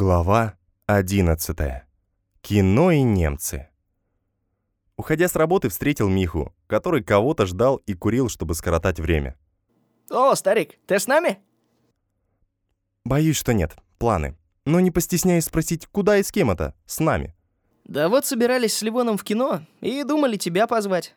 Глава 11. Кино и немцы. Уходя с работы, встретил Миху, который кого-то ждал и курил, чтобы скоротать время. О, старик, ты с нами? Боюсь, что нет. Планы. Но не постесняюсь спросить, куда и с кем это? С нами. Да вот собирались с Ливоном в кино и думали тебя позвать.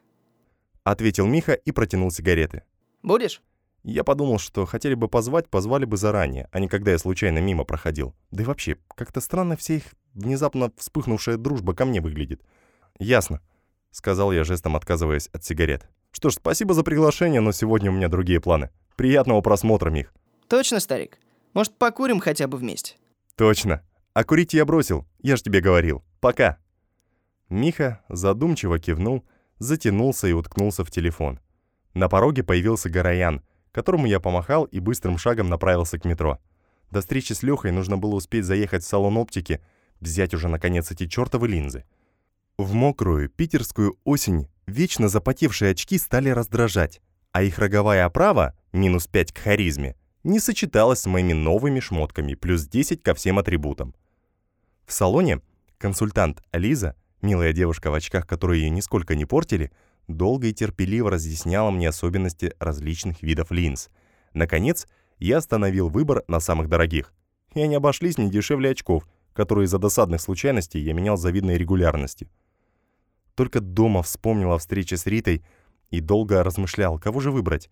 Ответил Миха и протянул сигареты. Будешь? Я подумал, что хотели бы позвать, позвали бы заранее, а не когда я случайно мимо проходил. Да и вообще, как-то странно вся их внезапно вспыхнувшая дружба ко мне выглядит. «Ясно», — сказал я жестом, отказываясь от сигарет. «Что ж, спасибо за приглашение, но сегодня у меня другие планы. Приятного просмотра, Мих». Точно, старик? Может, покурим хотя бы вместе? «Точно. А курить я бросил, я ж тебе говорил. Пока». Миха задумчиво кивнул, затянулся и уткнулся в телефон. На пороге появился Гороян — которому я помахал и быстрым шагом направился к метро. До встречи с Лехой нужно было успеть заехать в салон оптики, взять уже наконец эти чертовы линзы. В мокрую питерскую осень вечно запотевшие очки стали раздражать, а их роговая оправа, минус 5 к харизме, не сочеталась с моими новыми шмотками, плюс 10 ко всем атрибутам. В салоне консультант Ализа, милая девушка в очках, которые ее нисколько не портили, долго и терпеливо разъясняла мне особенности различных видов линз. Наконец, я остановил выбор на самых дорогих. И они обошлись не дешевле очков, которые из-за досадных случайностей я менял с завидной регулярностью. Только дома вспомнил о встрече с Ритой и долго размышлял, кого же выбрать.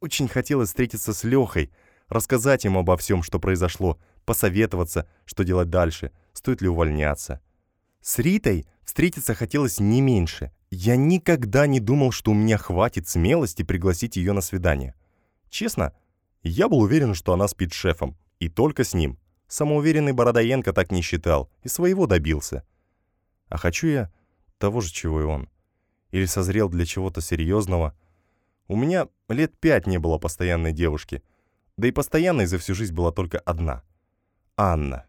Очень хотелось встретиться с Лехой, рассказать ему обо всем, что произошло, посоветоваться, что делать дальше, стоит ли увольняться. С Ритой встретиться хотелось не меньше, я никогда не думал, что у меня хватит смелости пригласить ее на свидание. Честно, я был уверен, что она спит с шефом, и только с ним. Самоуверенный Бородоенко так не считал и своего добился. А хочу я того же, чего и он. Или созрел для чего-то серьезного. У меня лет пять не было постоянной девушки. Да и постоянной за всю жизнь была только одна. Анна.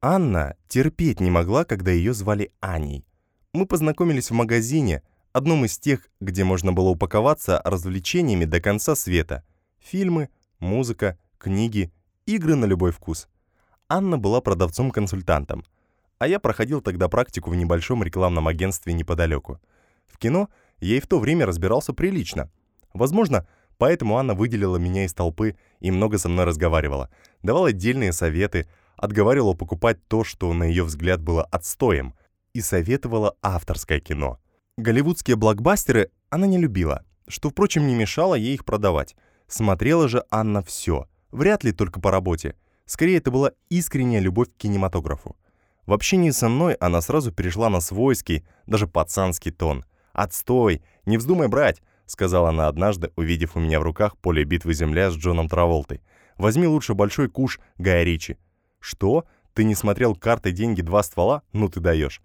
Анна терпеть не могла, когда ее звали Аней. Мы познакомились в магазине, одном из тех, где можно было упаковаться развлечениями до конца света. Фильмы, музыка, книги, игры на любой вкус. Анна была продавцом-консультантом, а я проходил тогда практику в небольшом рекламном агентстве неподалеку. В кино я и в то время разбирался прилично. Возможно, поэтому Анна выделила меня из толпы и много со мной разговаривала, давала отдельные советы, отговаривала покупать то, что, на ее взгляд, было отстоем — и советовала авторское кино. Голливудские блокбастеры она не любила, что, впрочем, не мешало ей их продавать. Смотрела же Анна все, вряд ли только по работе. Скорее, это была искренняя любовь к кинематографу. В общении со мной она сразу перешла на свойский, даже пацанский тон. «Отстой! Не вздумай брать!» — сказала она однажды, увидев у меня в руках поле битвы земля с Джоном Траволтой. «Возьми лучше большой куш Гая Ричи». «Что? Ты не смотрел карты деньги два ствола? Ну ты даешь.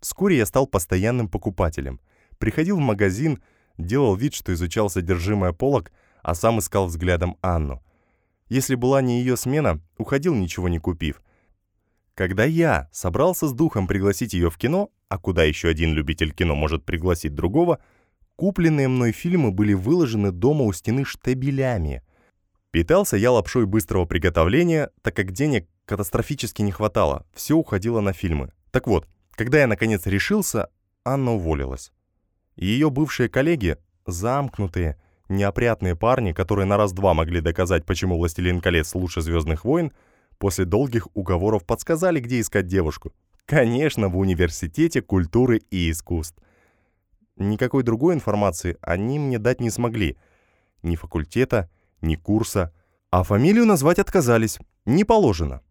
Вскоре я стал постоянным покупателем. Приходил в магазин, делал вид, что изучал содержимое полок, а сам искал взглядом Анну. Если была не ее смена, уходил, ничего не купив. Когда я собрался с духом пригласить ее в кино, а куда еще один любитель кино может пригласить другого, купленные мной фильмы были выложены дома у стены штабелями. Питался я лапшой быстрого приготовления, так как денег катастрофически не хватало, все уходило на фильмы. Так вот, когда я, наконец, решился, Анна уволилась. Ее бывшие коллеги, замкнутые, неопрятные парни, которые на раз-два могли доказать, почему «Властелин колец» лучше «Звездных войн», после долгих уговоров подсказали, где искать девушку. Конечно, в университете культуры и искусств. Никакой другой информации они мне дать не смогли. Ни факультета, ни курса. А фамилию назвать отказались. Не положено.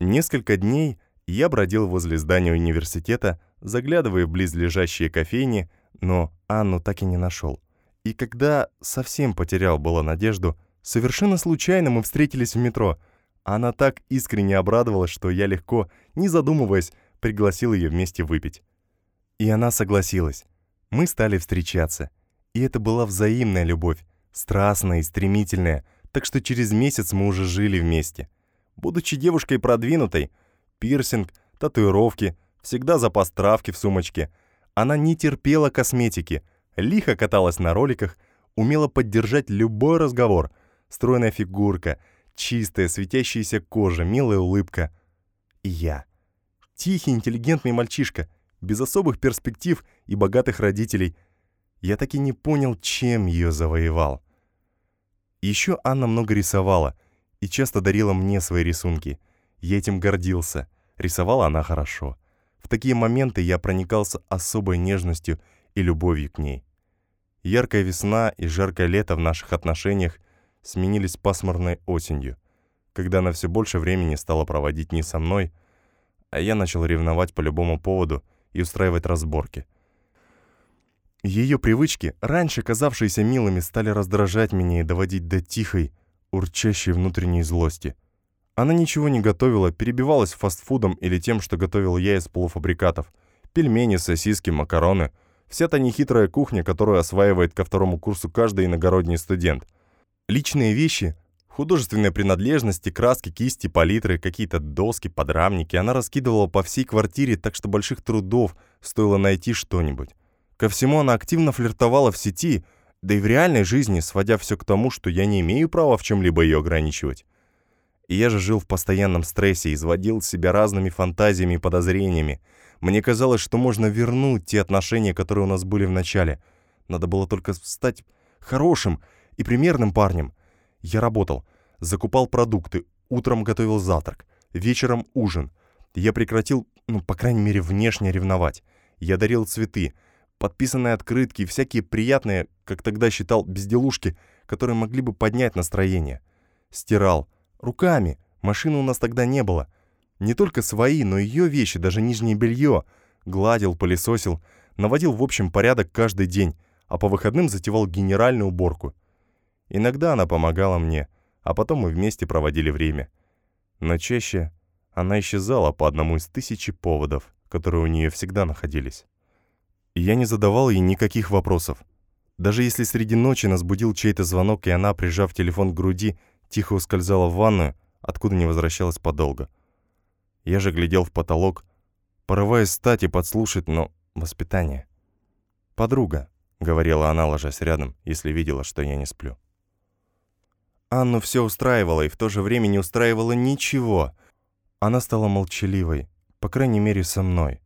Несколько дней я бродил возле здания университета, заглядывая в близлежащие кофейни, но Анну так и не нашел. И когда совсем потерял было надежду, совершенно случайно мы встретились в метро. Она так искренне обрадовалась, что я легко, не задумываясь, пригласил ее вместе выпить. И она согласилась. Мы стали встречаться. И это была взаимная любовь, страстная и стремительная, так что через месяц мы уже жили вместе. Будучи девушкой продвинутой, пирсинг, татуировки, всегда запас травки в сумочке. Она не терпела косметики, лихо каталась на роликах, умела поддержать любой разговор. Стройная фигурка, Чистая, светящаяся кожа, милая улыбка. И я. Тихий, интеллигентный мальчишка, без особых перспектив и богатых родителей. Я так и не понял, чем ее завоевал. Еще Анна много рисовала и часто дарила мне свои рисунки. Я этим гордился. Рисовала она хорошо. В такие моменты я проникался особой нежностью и любовью к ней. Яркая весна и жаркое лето в наших отношениях сменились пасмурной осенью, когда она все больше времени стала проводить не со мной, а я начал ревновать по любому поводу и устраивать разборки. Ее привычки, раньше казавшиеся милыми, стали раздражать меня и доводить до тихой, урчащей внутренней злости. Она ничего не готовила, перебивалась фастфудом или тем, что готовил я из полуфабрикатов. Пельмени, сосиски, макароны — Вся та нехитрая кухня, которую осваивает ко второму курсу каждый иногородний студент. Личные вещи, художественные принадлежности, краски, кисти, палитры, какие-то доски, подрамники она раскидывала по всей квартире, так что больших трудов стоило найти что-нибудь. Ко всему она активно флиртовала в сети, да и в реальной жизни, сводя все к тому, что я не имею права в чем-либо ее ограничивать. И я же жил в постоянном стрессе, изводил себя разными фантазиями и подозрениями, мне казалось, что можно вернуть те отношения, которые у нас были в начале. Надо было только стать хорошим и примерным парнем. Я работал, закупал продукты, утром готовил завтрак, вечером ужин. Я прекратил, ну, по крайней мере, внешне ревновать. Я дарил цветы, подписанные открытки, всякие приятные, как тогда считал, безделушки, которые могли бы поднять настроение. Стирал. Руками. Машины у нас тогда не было. Не только свои, но ее вещи, даже нижнее белье. Гладил, пылесосил, наводил в общем порядок каждый день, а по выходным затевал генеральную уборку. Иногда она помогала мне, а потом мы вместе проводили время. Но чаще она исчезала по одному из тысячи поводов, которые у нее всегда находились. И я не задавал ей никаких вопросов. Даже если среди ночи нас будил чей-то звонок, и она, прижав телефон к груди, тихо ускользала в ванную, откуда не возвращалась подолго. Я же глядел в потолок, порываясь встать и подслушать, но воспитание. «Подруга», — говорила она, ложась рядом, если видела, что я не сплю. Анну все устраивало, и в то же время не устраивало ничего. Она стала молчаливой, по крайней мере, со мной.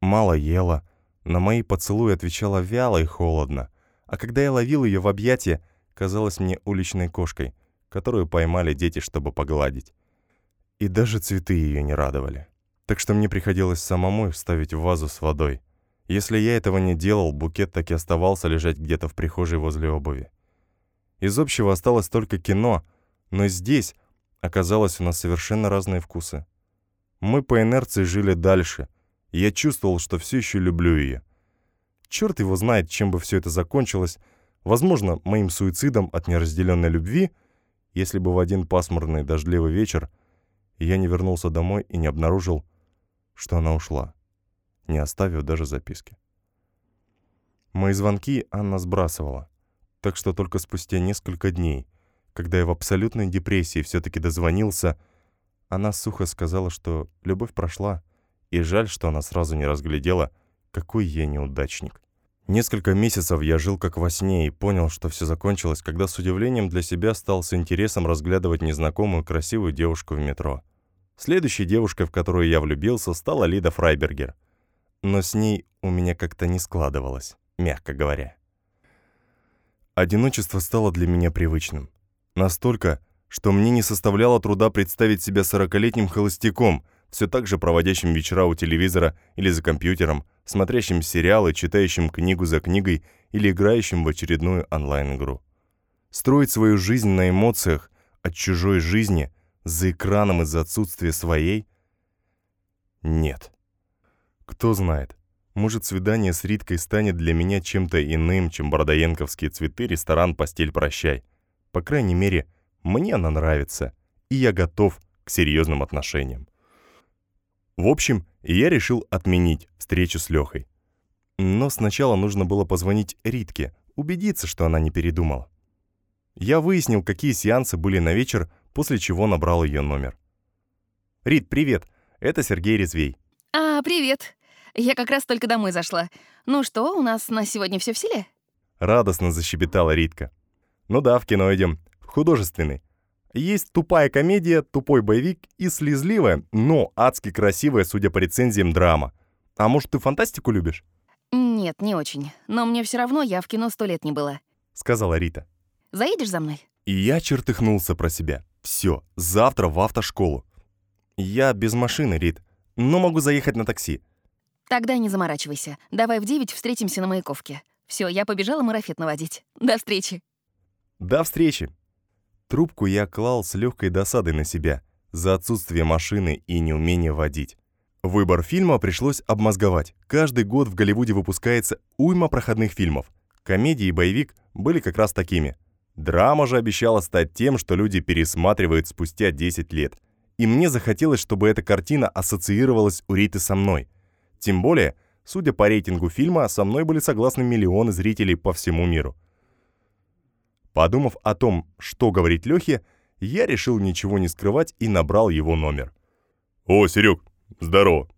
Мало ела, на мои поцелуи отвечала вяло и холодно. А когда я ловил ее в объятия, казалась мне уличной кошкой, которую поймали дети, чтобы погладить. И даже цветы ее не радовали. Так что мне приходилось самому вставить в вазу с водой. Если я этого не делал, букет так и оставался лежать где-то в прихожей возле обуви. Из общего осталось только кино, но здесь оказалось у нас совершенно разные вкусы. Мы по инерции жили дальше, и я чувствовал, что все еще люблю ее. Черт его знает, чем бы все это закончилось, возможно, моим суицидом от неразделенной любви, если бы в один пасмурный дождливый вечер я не вернулся домой и не обнаружил, что она ушла, не оставив даже записки. Мои звонки Анна сбрасывала, так что только спустя несколько дней, когда я в абсолютной депрессии все-таки дозвонился, она сухо сказала, что любовь прошла, и жаль, что она сразу не разглядела, какой я неудачник. Несколько месяцев я жил как во сне и понял, что все закончилось, когда с удивлением для себя стал с интересом разглядывать незнакомую красивую девушку в метро. Следующей девушкой, в которую я влюбился, стала Лида Фрайбергер. Но с ней у меня как-то не складывалось, мягко говоря. Одиночество стало для меня привычным. Настолько, что мне не составляло труда представить себя сорокалетним холостяком, все так же проводящим вечера у телевизора или за компьютером, смотрящим сериалы, читающим книгу за книгой или играющим в очередную онлайн-игру. Строить свою жизнь на эмоциях от чужой жизни за экраном из-за отсутствия своей? Нет. Кто знает, может, свидание с Риткой станет для меня чем-то иным, чем бородоенковские цветы, ресторан, постель, прощай. По крайней мере, мне она нравится, и я готов к серьезным отношениям. В общем, я решил отменить встречу с Лехой. Но сначала нужно было позвонить Ритке, убедиться, что она не передумала. Я выяснил, какие сеансы были на вечер, после чего набрал ее номер. «Рит, привет! Это Сергей Резвей». «А, привет! Я как раз только домой зашла. Ну что, у нас на сегодня все в силе?» Радостно защебетала Ритка. «Ну да, в кино идем. В художественный. Есть тупая комедия, тупой боевик и слезливая, но адски красивая, судя по рецензиям, драма. А может, ты фантастику любишь? Нет, не очень. Но мне все равно, я в кино сто лет не была. Сказала Рита. Заедешь за мной? И я чертыхнулся про себя. Все, завтра в автошколу. Я без машины, Рит, но могу заехать на такси. Тогда не заморачивайся. Давай в 9 встретимся на Маяковке. Все, я побежала марафет наводить. До встречи. До встречи. Трубку я клал с легкой досадой на себя за отсутствие машины и неумение водить. Выбор фильма пришлось обмозговать. Каждый год в Голливуде выпускается уйма проходных фильмов. Комедии и боевик были как раз такими. Драма же обещала стать тем, что люди пересматривают спустя 10 лет. И мне захотелось, чтобы эта картина ассоциировалась у Риты со мной. Тем более, судя по рейтингу фильма, со мной были согласны миллионы зрителей по всему миру. Подумав о том, что говорить Лёхе, я решил ничего не скрывать и набрал его номер. «О, Серег, здорово!»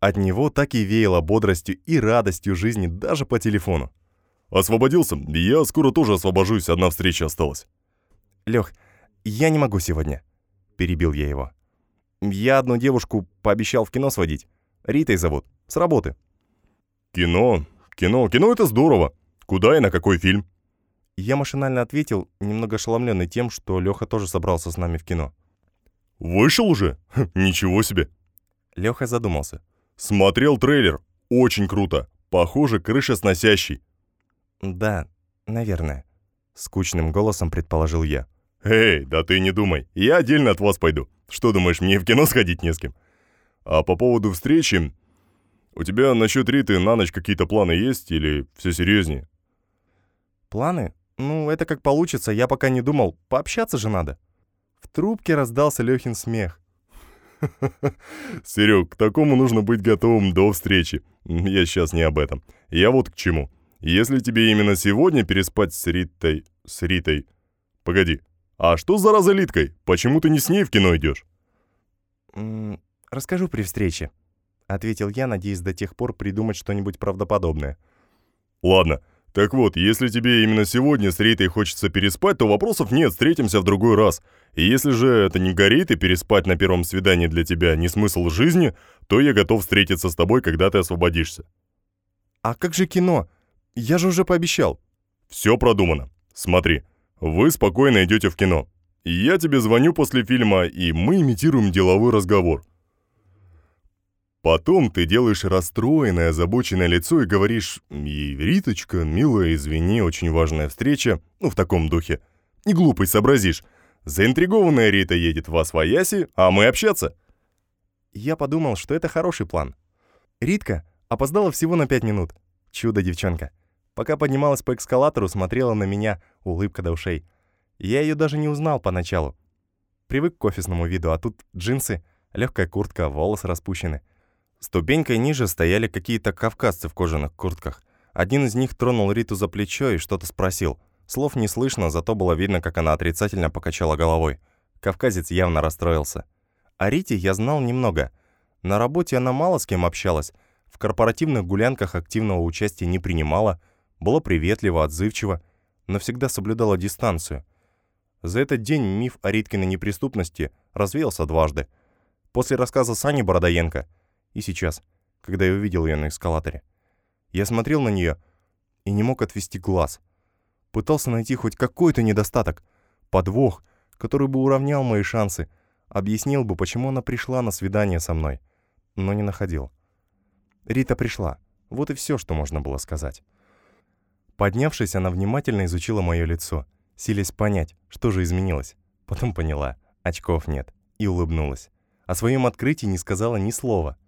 От него так и веяло бодростью и радостью жизни даже по телефону. «Освободился? Я скоро тоже освобожусь, одна встреча осталась». «Лёх, я не могу сегодня», — перебил я его. «Я одну девушку пообещал в кино сводить. Ритой зовут. С работы». «Кино? Кино? Кино — это здорово. Куда и на какой фильм?» Я машинально ответил, немного ошеломленный тем, что Лёха тоже собрался с нами в кино. «Вышел уже? Ничего себе!» Лёха задумался. «Смотрел трейлер. Очень круто. Похоже, крыша сносящий. «Да, наверное», — скучным голосом предположил я. «Эй, да ты не думай, я отдельно от вас пойду. Что думаешь, мне в кино сходить не с кем? А по поводу встречи, у тебя насчет Риты на ночь какие-то планы есть или все серьезнее?» «Планы? Ну, это как получится, я пока не думал. Пообщаться же надо». В трубке раздался Лёхин смех. «Серёг, к такому нужно быть готовым до встречи. Я сейчас не об этом. Я вот к чему. Если тебе именно сегодня переспать с Ритой... С Ритой... Погоди, а что за разолиткой? Почему ты не с ней в кино идешь? «Расскажу при встрече», — ответил я, надеясь до тех пор придумать что-нибудь правдоподобное. «Ладно, так вот, если тебе именно сегодня с Ритой хочется переспать, то вопросов нет, встретимся в другой раз. И если же это не горит и переспать на первом свидании для тебя не смысл жизни, то я готов встретиться с тобой, когда ты освободишься». «А как же кино? Я же уже пообещал». «Все продумано. Смотри, вы спокойно идете в кино. Я тебе звоню после фильма, и мы имитируем деловой разговор. Потом ты делаешь расстроенное, озабоченное лицо и говоришь «И, милая, извини, очень важная встреча», ну, в таком духе. Не глупый, сообразишь. Заинтригованная Рита едет в Освояси, а мы общаться. Я подумал, что это хороший план. Ритка опоздала всего на пять минут. Чудо девчонка. Пока поднималась по эскалатору, смотрела на меня, улыбка до ушей. Я ее даже не узнал поначалу. Привык к офисному виду, а тут джинсы, легкая куртка, волосы распущены. Ступенькой ниже стояли какие-то кавказцы в кожаных куртках. Один из них тронул Риту за плечо и что-то спросил. Слов не слышно, зато было видно, как она отрицательно покачала головой. Кавказец явно расстроился. О Рите я знал немного. На работе она мало с кем общалась, в корпоративных гулянках активного участия не принимала, была приветлива, отзывчива, но всегда соблюдала дистанцию. За этот день миф о Риткиной неприступности развеялся дважды. После рассказа Сани Бородоенко и сейчас, когда я увидел ее на эскалаторе. Я смотрел на нее и не мог отвести глаз. Пытался найти хоть какой-то недостаток, подвох, который бы уравнял мои шансы, объяснил бы, почему она пришла на свидание со мной, но не находил. Рита пришла. Вот и все, что можно было сказать. Поднявшись, она внимательно изучила мое лицо, силясь понять, что же изменилось. Потом поняла, очков нет, и улыбнулась. О своем открытии не сказала ни слова.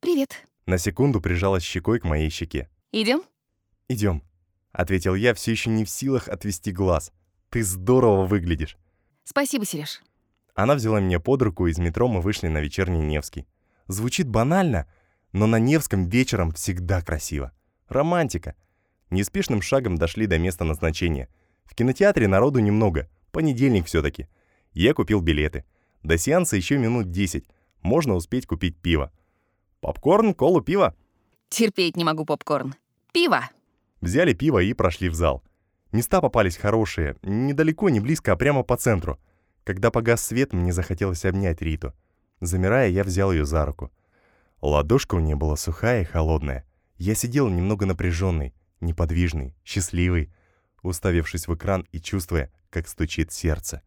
«Привет». На секунду прижалась щекой к моей щеке. Идем? «Идем», — ответил я, все еще не в силах отвести глаз. «Ты здорово выглядишь». Спасибо, Сереж. Она взяла меня под руку, из метро мы вышли на вечерний Невский. Звучит банально, но на Невском вечером всегда красиво. Романтика. Неспешным шагом дошли до места назначения. В кинотеатре народу немного, понедельник все-таки. Я купил билеты. До сеанса еще минут 10. Можно успеть купить пиво. Попкорн, колу, пиво. Терпеть не могу попкорн. Пиво. Взяли пиво и прошли в зал. Места попались хорошие, недалеко, не близко, а прямо по центру. Когда погас свет, мне захотелось обнять Риту. Замирая, я взял ее за руку. Ладошка у нее была сухая и холодная. Я сидел немного напряженный, неподвижный, счастливый, уставившись в экран и чувствуя, как стучит сердце.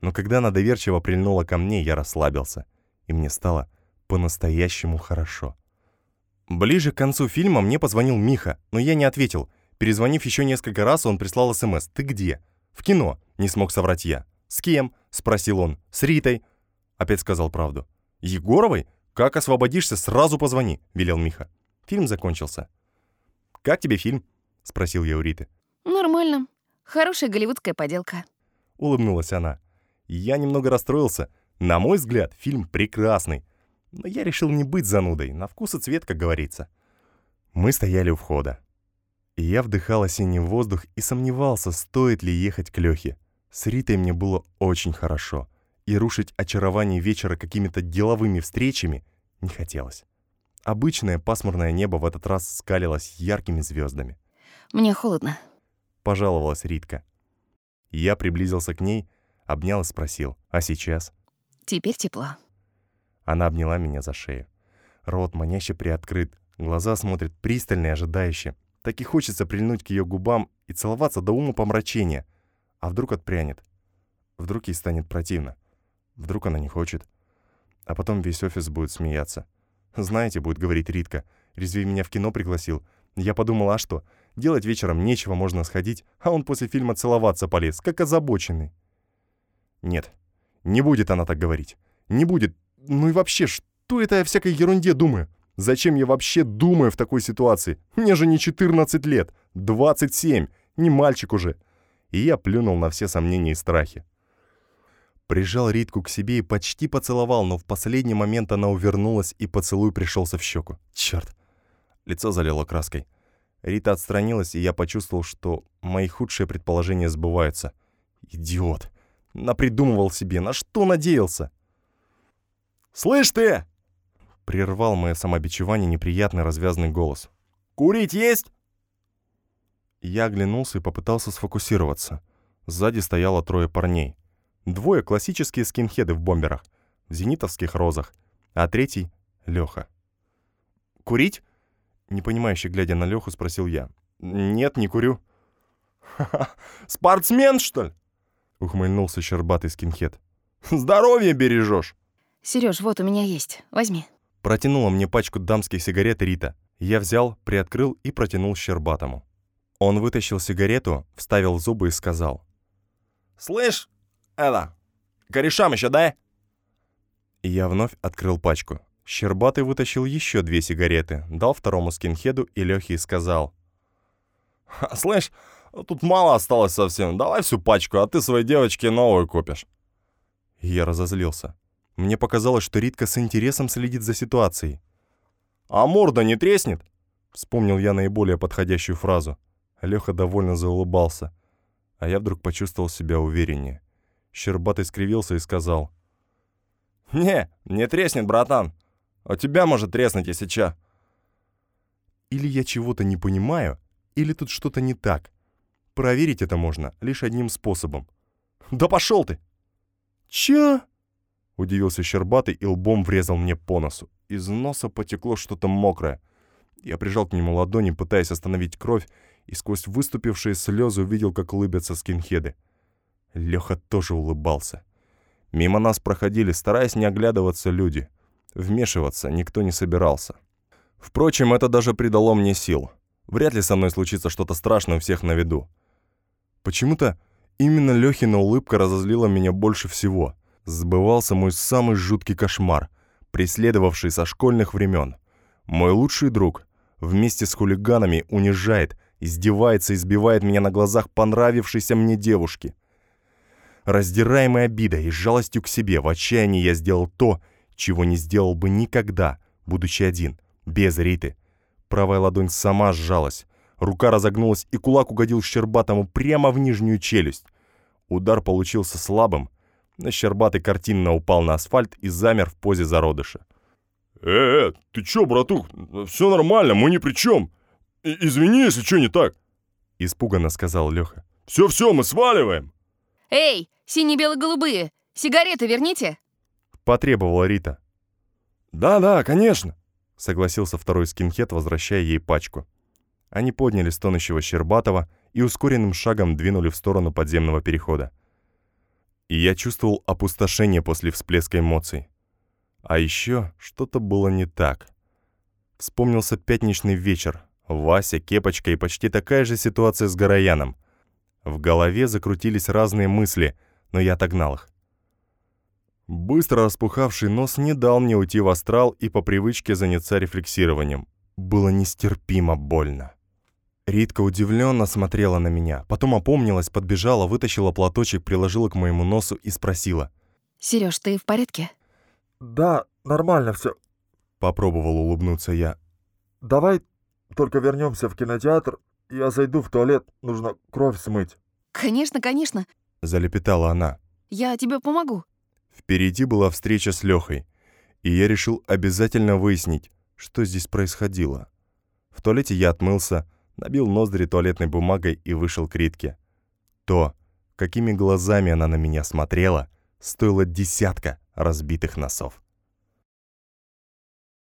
Но когда она доверчиво прильнула ко мне, я расслабился, и мне стало по-настоящему хорошо. Ближе к концу фильма мне позвонил Миха, но я не ответил. Перезвонив еще несколько раз, он прислал СМС «Ты где?» «В кино», — не смог соврать я. «С кем?» — спросил он. «С Ритой». Опять сказал правду. «Егоровой? Как освободишься, сразу позвони», — велел Миха. Фильм закончился. «Как тебе фильм?» — спросил я у Риты. Нормально. Хорошая голливудская поделка. Улыбнулась она. Я немного расстроился. На мой взгляд, фильм прекрасный. Но я решил не быть занудой, на вкус и цвет, как говорится. Мы стояли у входа. И я вдыхал осенний воздух и сомневался, стоит ли ехать к Лёхе. С Ритой мне было очень хорошо, и рушить очарование вечера какими-то деловыми встречами не хотелось. Обычное пасмурное небо в этот раз скалилось яркими звездами. Мне холодно. Пожаловалась Ритка. Я приблизился к ней, обнял и спросил, а сейчас? Теперь тепло. Она обняла меня за шею. Рот маняще приоткрыт, глаза смотрят пристально и ожидающе. Так и хочется прильнуть к ее губам и целоваться до ума помрачения. А вдруг отпрянет? Вдруг ей станет противно? Вдруг она не хочет? А потом весь офис будет смеяться. Знаете, будет говорить Ритка, Резвей меня в кино пригласил. Я подумала, а что? Делать вечером нечего, можно сходить, а он после фильма целоваться полез, как озабоченный. Нет, не будет она так говорить. Не будет. Ну и вообще, что это я всякой ерунде думаю? Зачем я вообще думаю в такой ситуации? Мне же не 14 лет, 27, не мальчик уже. И я плюнул на все сомнения и страхи. Прижал Ритку к себе и почти поцеловал, но в последний момент она увернулась, и поцелуй пришелся в щеку. Черт. Лицо залило краской. Рита отстранилась, и я почувствовал, что мои худшие предположения сбываются. Идиот. Напридумывал себе, на что надеялся. «Слышь ты!» Прервал мое самобичевание неприятный развязный голос. «Курить есть?» Я оглянулся и попытался сфокусироваться. Сзади стояло трое парней. Двое классические скинхеды в бомберах, в зенитовских розах, а третий — Леха. «Курить?» Непонимающе глядя на Леху, спросил я. «Нет, не курю». «Ха-ха, спортсмен, что ли?» Ухмыльнулся щербатый скинхед. «Здоровье бережешь!» Сереж, вот у меня есть. Возьми. Протянула мне пачку дамских сигарет Рита. Я взял, приоткрыл и протянул щербатому. Он вытащил сигарету, вставил зубы и сказал. «Слышь, это, корешам еще дай!» И я вновь открыл пачку. Щербатый вытащил еще две сигареты, дал второму скинхеду и Лехе сказал. «Слышь, тут мало осталось совсем. Давай всю пачку, а ты своей девочке новую купишь». И я разозлился. Мне показалось, что Ритка с интересом следит за ситуацией. «А морда не треснет?» Вспомнил я наиболее подходящую фразу. Леха довольно заулыбался. А я вдруг почувствовал себя увереннее. Щербатый скривился и сказал. «Не, не треснет, братан. А тебя может треснуть, если чё. Или я чего-то не понимаю, или тут что-то не так. Проверить это можно лишь одним способом. Да пошел ты! Чё? Удивился Щербатый и лбом врезал мне по носу. Из носа потекло что-то мокрое. Я прижал к нему ладони, пытаясь остановить кровь, и сквозь выступившие слезы увидел, как улыбятся скинхеды. Леха тоже улыбался. Мимо нас проходили, стараясь не оглядываться люди. Вмешиваться никто не собирался. Впрочем, это даже придало мне сил. Вряд ли со мной случится что-то страшное у всех на виду. Почему-то именно Лёхина улыбка разозлила меня больше всего. Сбывался мой самый жуткий кошмар, преследовавший со школьных времен. Мой лучший друг вместе с хулиганами унижает, издевается и избивает меня на глазах понравившейся мне девушки. Раздираемой обидой и жалостью к себе, в отчаянии я сделал то, чего не сделал бы никогда, будучи один, без Риты. Правая ладонь сама сжалась, рука разогнулась, и кулак угодил Щербатому прямо в нижнюю челюсть. Удар получился слабым, Щербатый картинно упал на асфальт и замер в позе зародыша. «Э, э, ты чё, братух? Все нормально, мы ни при чем. И извини, если что не так», — испуганно сказал Леха. «Все-все, мы сваливаем». Эй, сине-бело-голубые, Сигареты верните!» Потребовала Рита. «Да-да, конечно!» Согласился второй скинхед, возвращая ей пачку. Они подняли стонущего Щербатова и ускоренным шагом двинули в сторону подземного перехода. И я чувствовал опустошение после всплеска эмоций. А еще что-то было не так. Вспомнился пятничный вечер. Вася, Кепочка и почти такая же ситуация с Горояном. В голове закрутились разные мысли, но я отогнал их. Быстро распухавший нос не дал мне уйти в астрал и по привычке заняться рефлексированием. Было нестерпимо больно. Ритка удивленно смотрела на меня, потом опомнилась, подбежала, вытащила платочек, приложила к моему носу и спросила. «Серёж, ты в порядке?» «Да, нормально все», — попробовал улыбнуться я. «Давай только вернемся в кинотеатр, я зайду в туалет, нужно кровь смыть». «Конечно, конечно. Залепетала она. Я тебе помогу». Впереди была встреча с Лехой, и я решил обязательно выяснить, что здесь происходило. В туалете я отмылся, набил ноздри туалетной бумагой и вышел к Ритке. То, какими глазами она на меня смотрела, стоило десятка разбитых носов.